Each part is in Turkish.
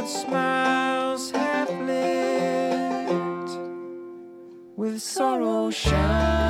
Shadowed smiles half lit with sorrow shine.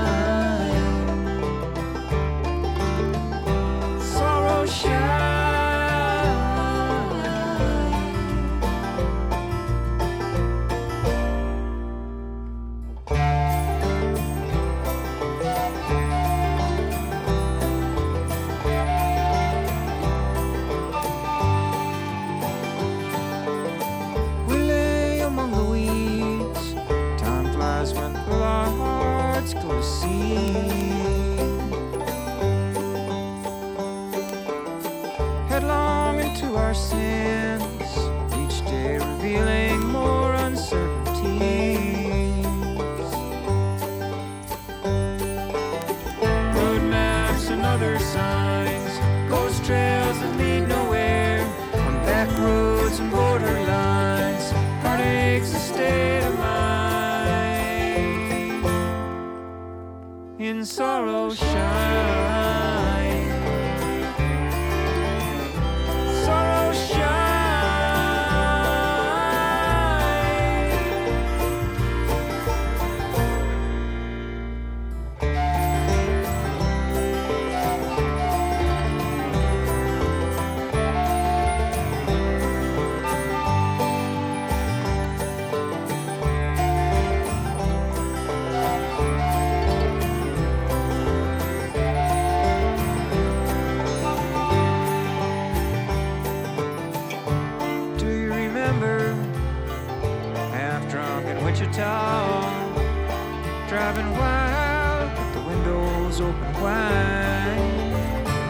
Driving wild with the windows open wide.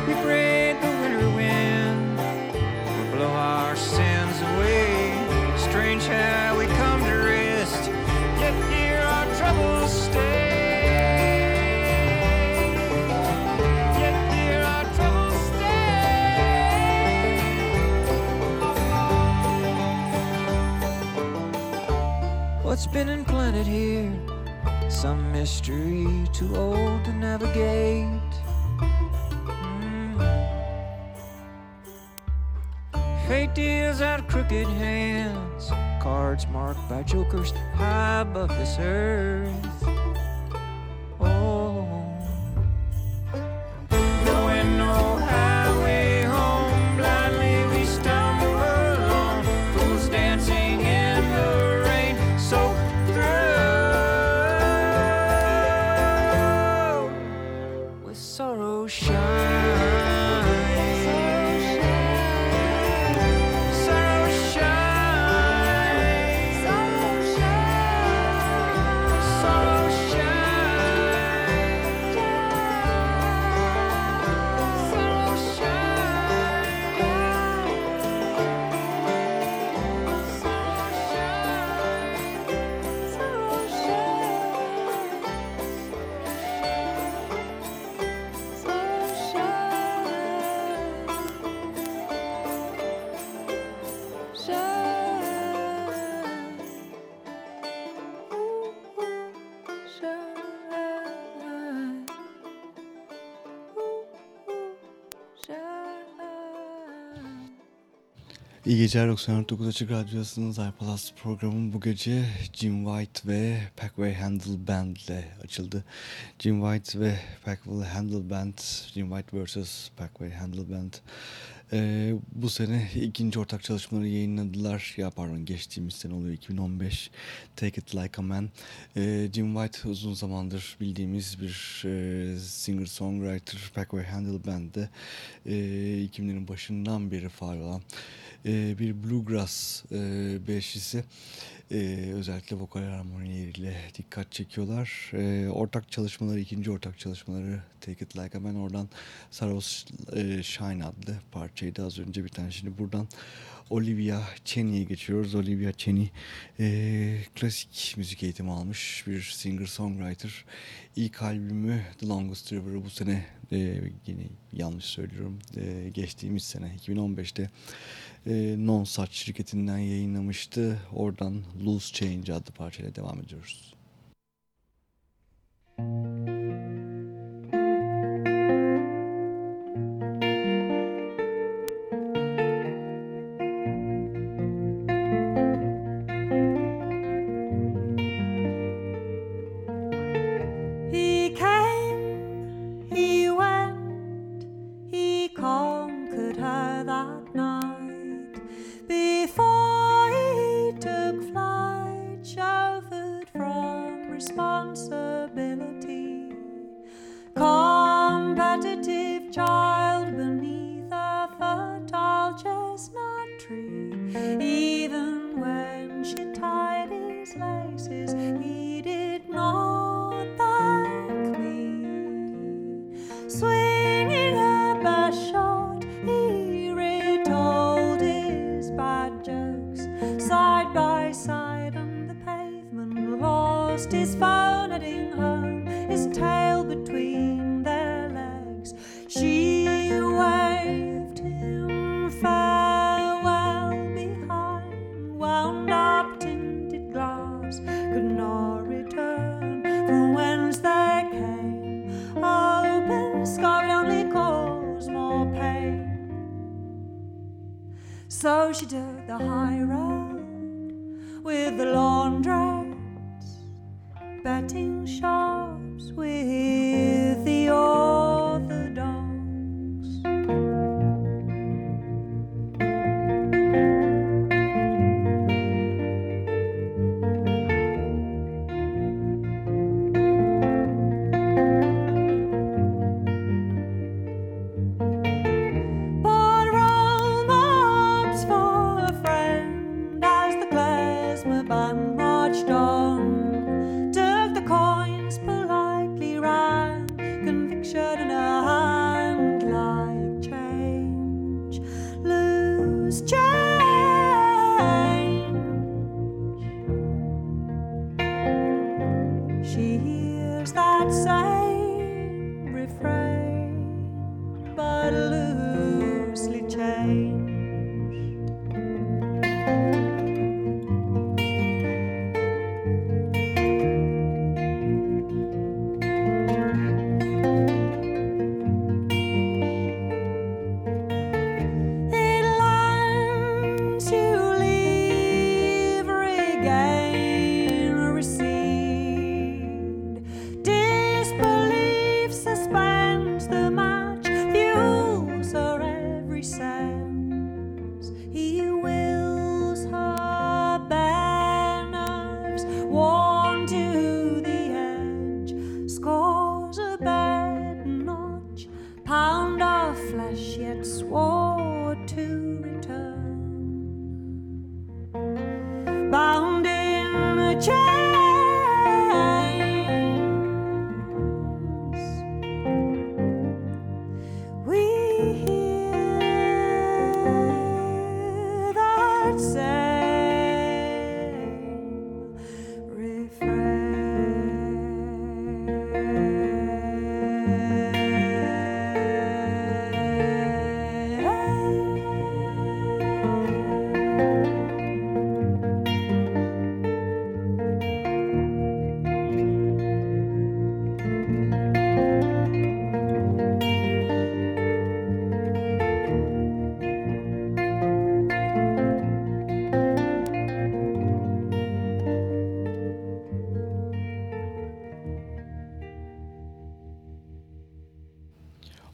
We prayed the winter wind would blow our sins away. Strange how we come to rest. Yet here our troubles stay. What's been implanted here? Some mystery too old to navigate. Mm. Fate deals out crooked hands, cards marked by jokers high above this earth. İyi geceler 94.9 Açık Radyosu'nun iPlus programı bu gece Jim White ve Packway Handle Band ile açıldı. Jim White ve Packway Handle Band, Jim White vs. Packway Handle Band ee, bu sene ikinci ortak çalışmaları yayınladılar. Ya pardon geçtiğimiz sene oluyor 2015. Take It Like a Man. Ee, Jim White uzun zamandır bildiğimiz bir e, singer-songwriter Packway Handle Band'de e, 2000'lerin başından beri faal olan e, bir bluegrass e, beşlisi. Ee, özellikle vokal harmonileriyle dikkat çekiyorlar. Ee, ortak çalışmaları, ikinci ortak çalışmaları Take It Like a Man oradan Saros e, Shine adlı parçaydı az önce bir tane. Şimdi buradan Olivia Cheney'e geçiyoruz. Olivia Cheney e, klasik müzik eğitimi almış bir singer-songwriter. İlk albümü The Longest River'ı bu sene e, yine yanlış söylüyorum e, geçtiğimiz sene 2015'te e, Non Such şirketinden yayınlamıştı. Oradan Loose Change adlı parçayla devam ediyoruz. whose.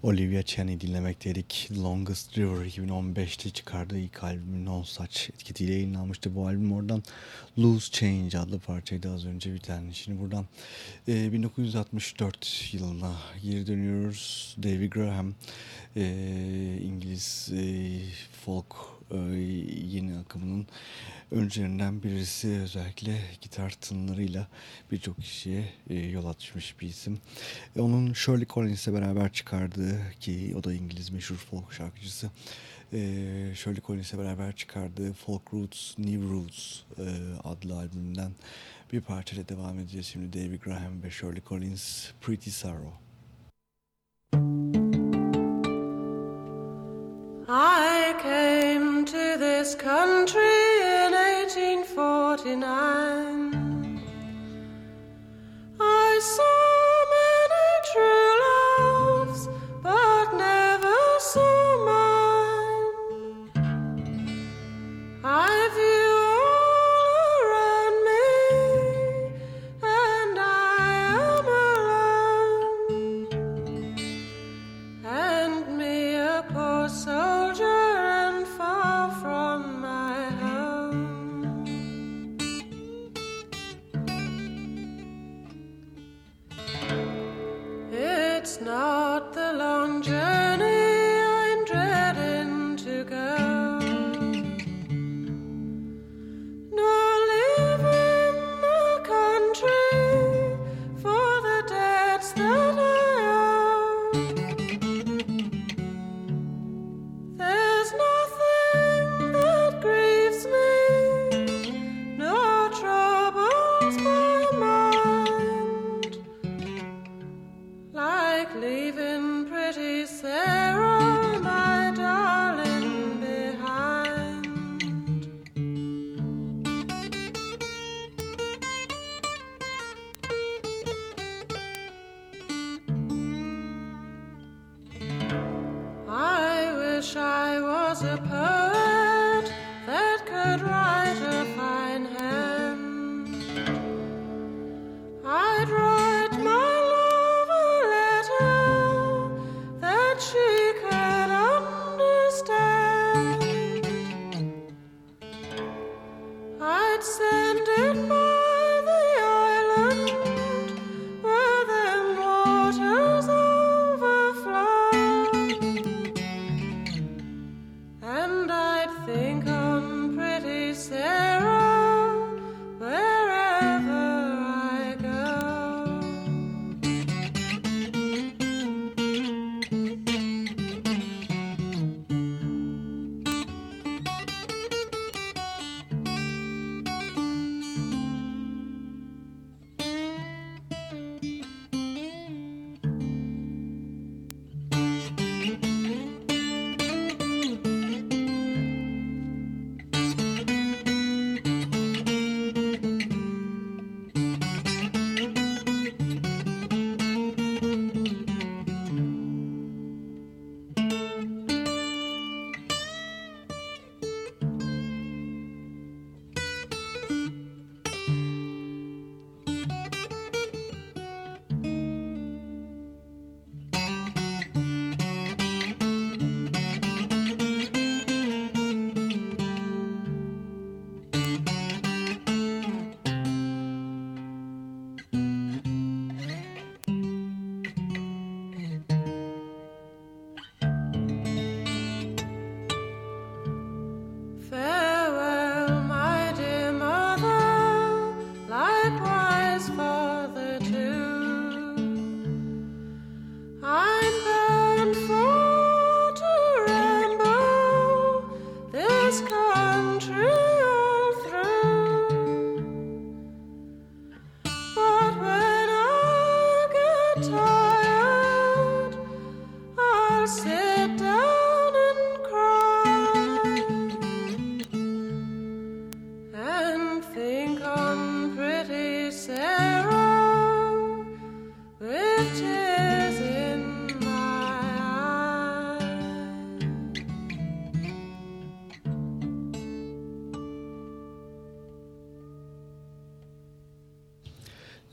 Olivia Cheney dinlemekteydik. Longest River 2015'te çıkardığı ilk albümü Non Such etiketiyle yayınlanmıştı. Bu albüm oradan Loose Change adlı parçaydı az önce bir tane. Şimdi buradan e, 1964 yılına geri dönüyoruz. David Graham e, İngiliz e, folk yeni akımının öncülerinden birisi özellikle gitar tınlarıyla birçok kişiye e, yol açmış bir isim. E, onun Shirley Collins'le beraber çıkardığı ki o da İngiliz meşhur folk şarkıcısı e, Shirley Collins'le beraber çıkardığı Folk Roots, New Roots e, adlı albümünden bir parçayla devam edeceğiz. Şimdi David Graham ve Shirley Collins Pretty Sorrow. I came to this country in 1849. I saw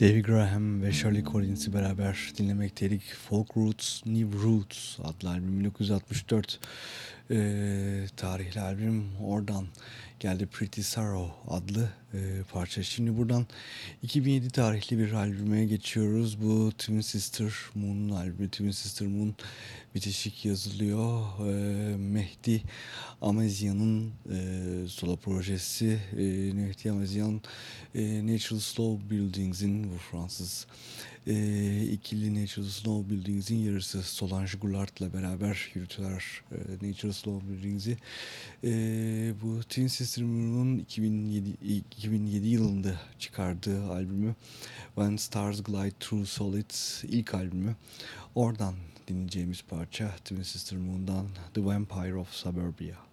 David Graham ve Shirley Collins'i beraber dinlemekteydik. Folk Roots, New Roots adlı albüm 1964 e, tarihli albüm. Oradan geldi Pretty Sorrow adlı e, parça. Şimdi buradan 2007 tarihli bir albüme geçiyoruz. Bu Twin Sister Moon'un albümü. Twin Sister Moon bitişik yazılıyor. E, Mehdi Amezian'ın e, solo projesi. E, Mehdi Amezyan e, Natural Slow Buildings'in bu Fransız e, ikili Natural Snow Buildings'in yarısı Solange Goulart'la beraber yürütüler e, Natural Snow Buildings'i. E, bu Twin Sister Moon'un 2007, 2007 yılında çıkardığı albümü When Stars Glide Through Solid ilk albümü. Oradan dinleyeceğimiz parça Twin Sister Moon'dan The Vampire of Suburbia.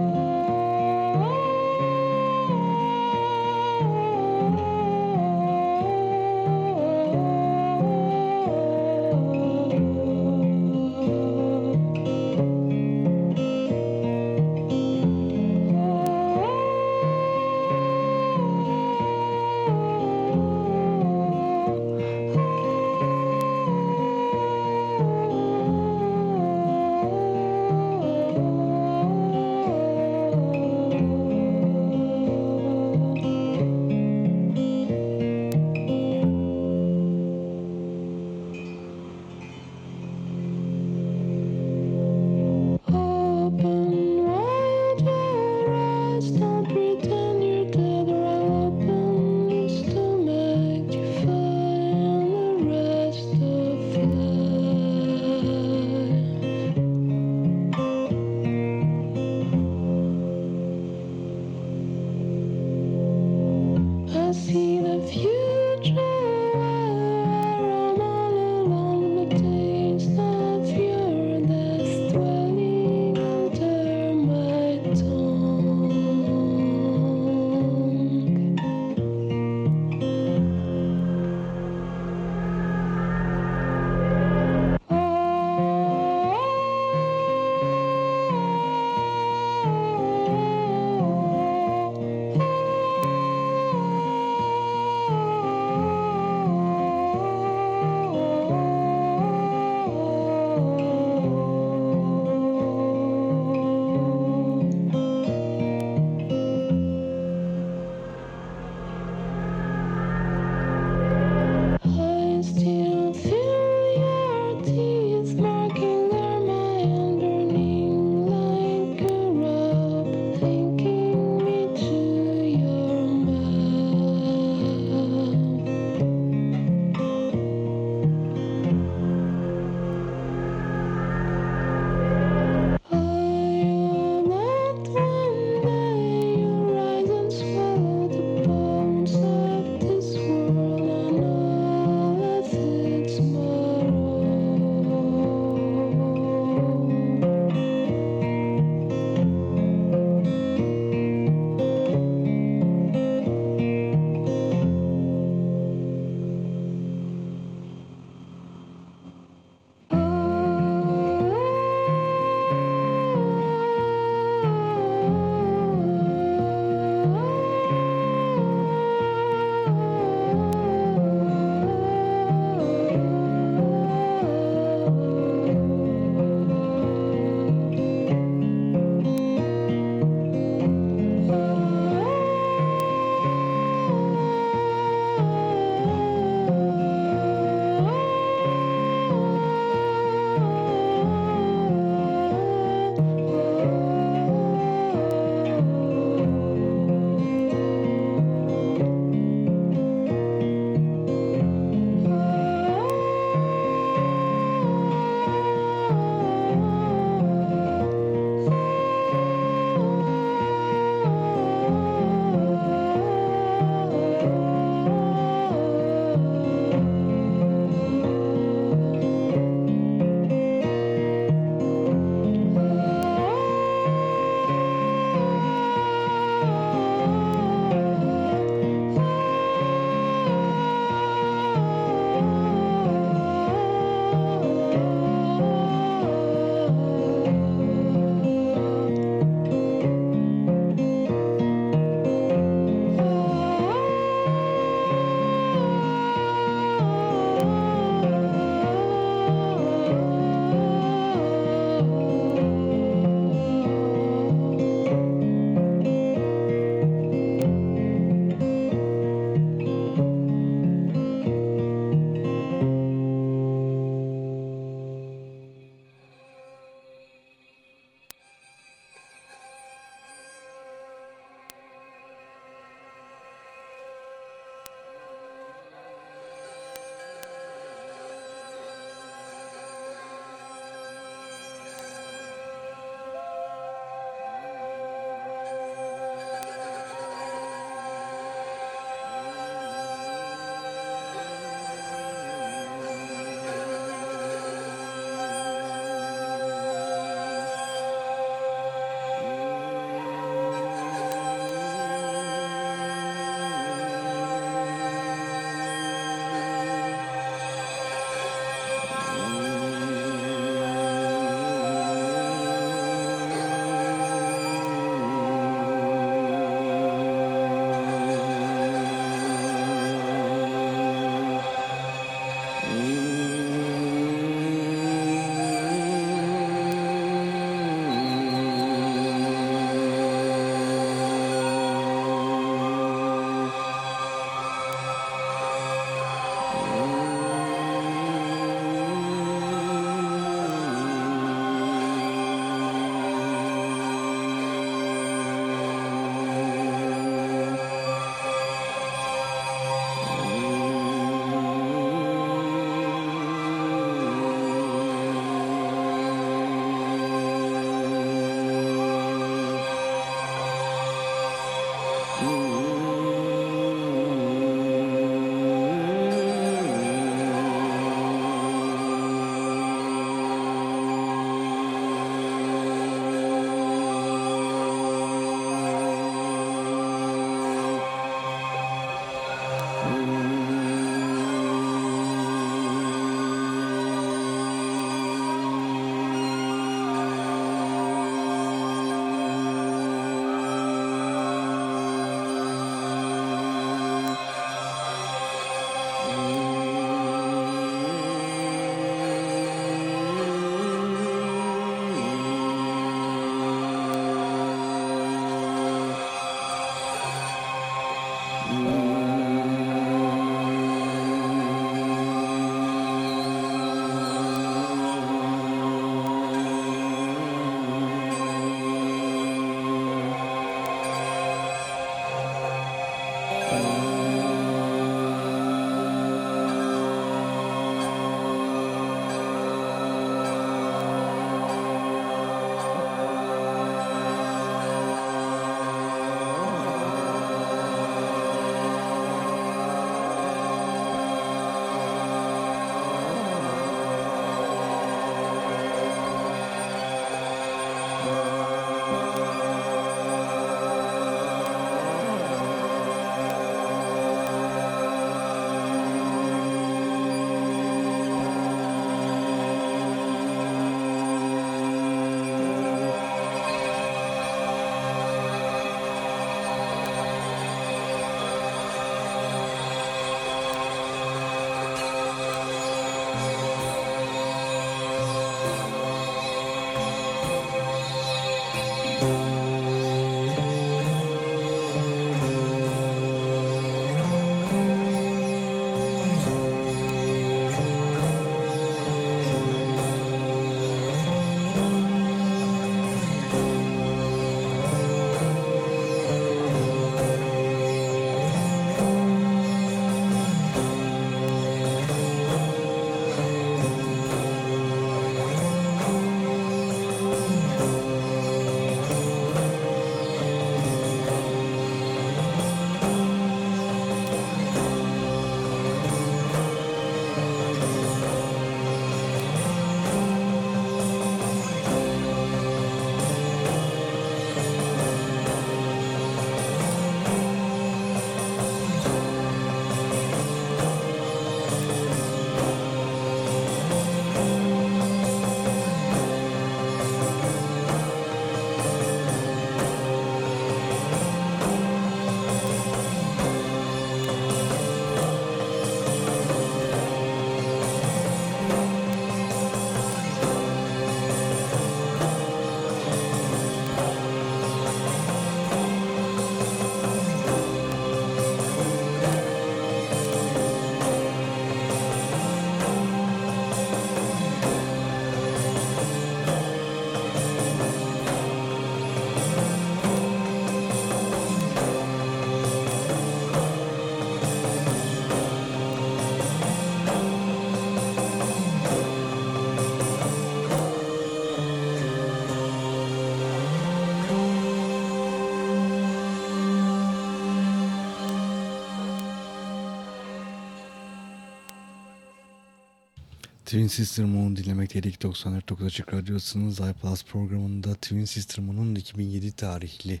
Twin Sister Moon dinlemekteydik 94.9 Açık Radyosu'nun iPlus programında Twin Sister Moon'un 2007 tarihli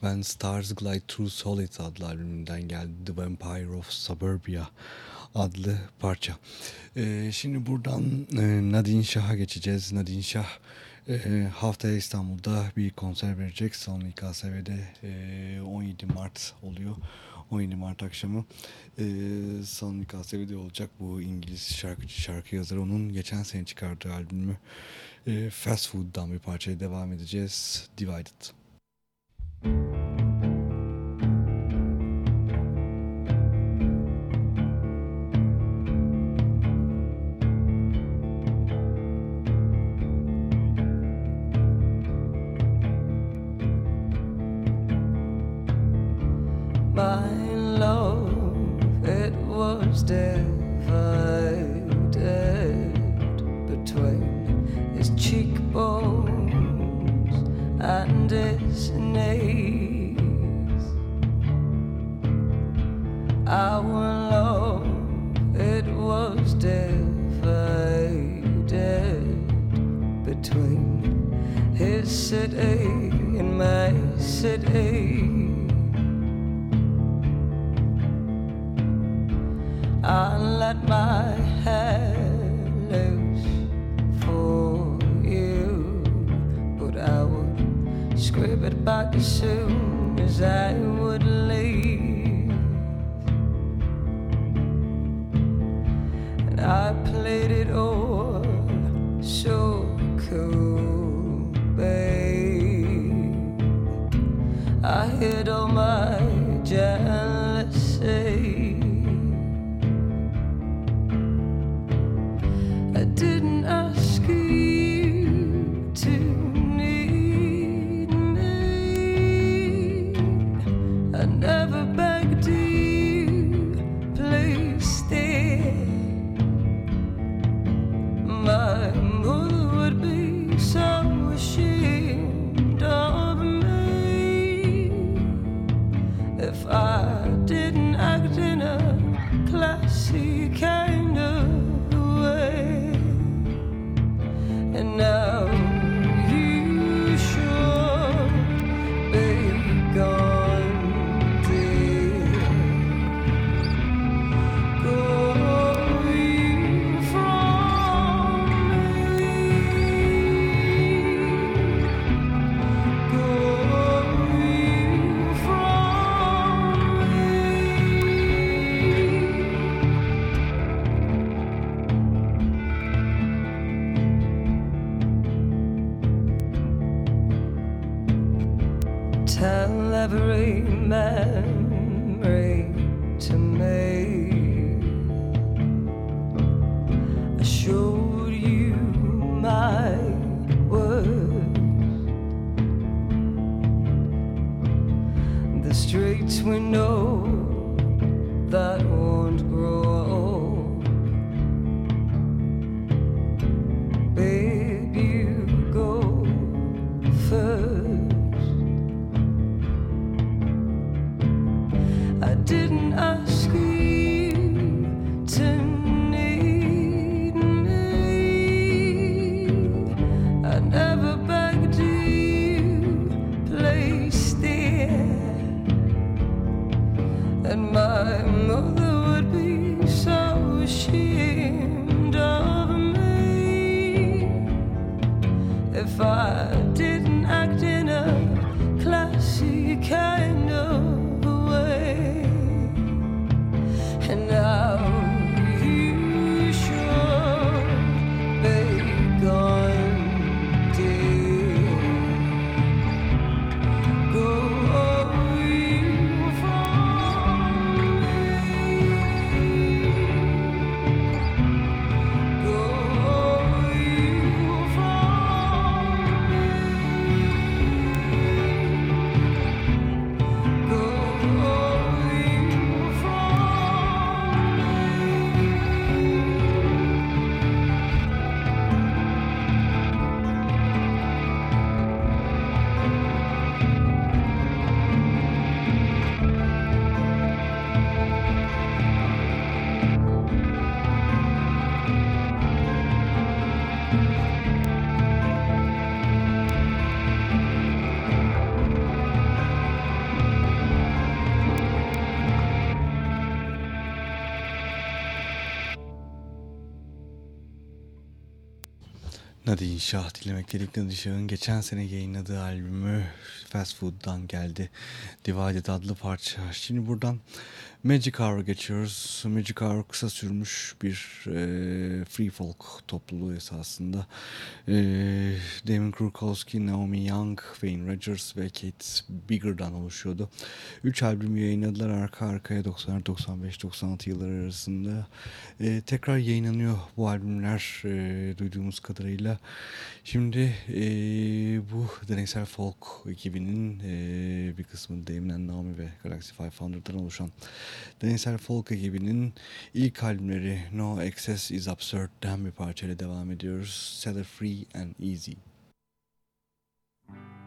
When Stars Glide Through Solid adlı albümünden geldi The Vampire of Suburbia adlı parça. Ee, şimdi buradan e, Nadine Şah'a geçeceğiz. Nadine Şah e, haftaya İstanbul'da bir konser verecek. Son İKSV'de e, 17 Mart oluyor. 17 Mart akşamı e, Son İKSV'de olacak bu İngiliz şarkıcı şarkı yazarı. Onun geçen sene çıkardığı albümü e, Fast Food'dan bir parçaya devam edeceğiz. Divided. My and his knees. Our love, it was divided between his city and my city. I let my head it as soon as I would leave. And I played it all so cool, babe. I hid all my Nadine Şah dinlemek dedik. Nadine Şah'ın geçen sene yayınladığı albümü Fast Food'dan geldi. Divided adlı parça. Şimdi buradan Magic Hour'a geçiyoruz. Magic Hour kısa sürmüş bir e, free folk topluluğu esasında. E, Damon Krukowski, Naomi Young, Wayne Rogers ve Kate Bigger'dan oluşuyordu. Üç albüm yayınladılar arka arkaya 94, 95, 96 yılları arasında. E, tekrar yayınlanıyor bu albümler e, duyduğumuz kadarıyla. Şimdi e, bu deneysel folk ekibinin e, bir kısmı Damon Naomi ve Galaxy 500'dan oluşan deneysel folk ekibinin ilk albümleri No Excess is Absurd'den bir parçayla devam ediyoruz. İt free and easy. Set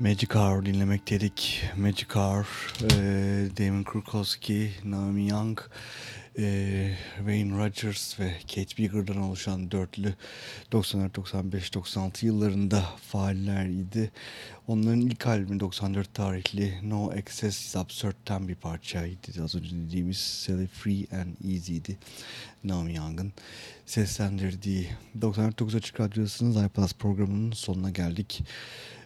Magic Hour dinlemekteydik. Magic Hour, e, Damon Krukowski, Naomi Young, e, Wayne Rogers ve Kate Beager'dan oluşan dörtlü 94, 95, 96 yıllarında faallerdi. Onların ilk albümü 94 tarihli No Excess is Absurd'ten bir parçaydı. Az önce dediğimiz Sally Free and Easy'di. Naomi Young'ın seslendirdiği 94.9 Açık Radyosu'nun iPlus programının sonuna geldik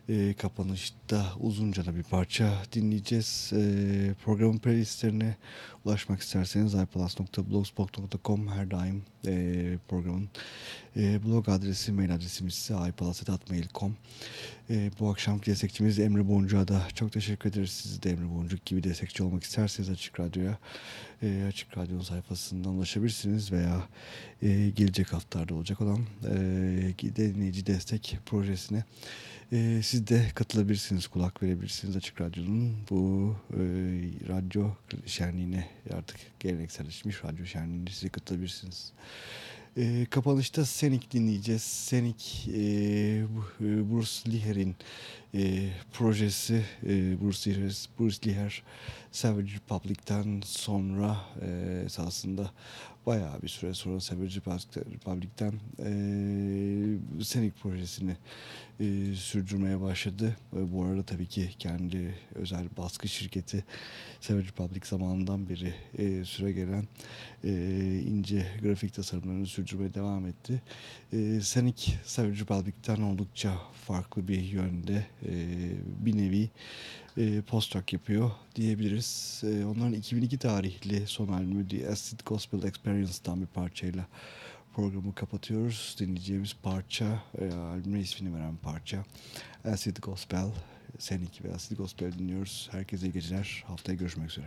e, kapanışta uzunca da bir parça dinleyeceğiz. E, programın playlistlerine ulaşmak isterseniz ipalas.blogspot.com her daim e, programın e, blog adresi, mail adresimiz ise ipalas.mail.com e, Bu akşamki destekçimiz Emre Boncuk'a da çok teşekkür ederiz. Siz de Emre Boncuk gibi destekçi olmak isterseniz Açık Radyo'ya e, Açık Radyo'nun sayfasından ulaşabilirsiniz veya e, gelecek haftalarda olacak olan e, dinleyici destek projesine e, siz de katılabilirsiniz, kulak verebilirsiniz Açık Radyo'nun bu e, radyo şenliğine artık gelenekselleşmiş radyo şenliğine siz de katılabilirsiniz. E, kapanışta Senik dinleyeceğiz. Senik e, Bruce Liher'in e, projesi e, Bruce, Liher, Bruce Liher Savage Republic'ten sonra e, esasında bayağı bir süre sonra Savage Republic'ten e, Senik projesini e, sürdürmeye başladı. E, bu arada tabii ki kendi özel baskı şirketi Savage Republic zamanından beri e, süre gelen e, ince grafik tasarımlarını sürdürmeye devam etti. E, Senik Savage Republic'ten oldukça farklı bir yönde e, bir nevi e, yapıyor diyebiliriz. E, onların 2002 tarihli son albümü The Acid Gospel Experience'dan bir parçayla programı kapatıyoruz. Dinleyeceğimiz parça, e, albüme ismini veren parça Acid Gospel. Senik ve Acid Gospel dinliyoruz. Herkese iyi geceler. Haftaya görüşmek üzere.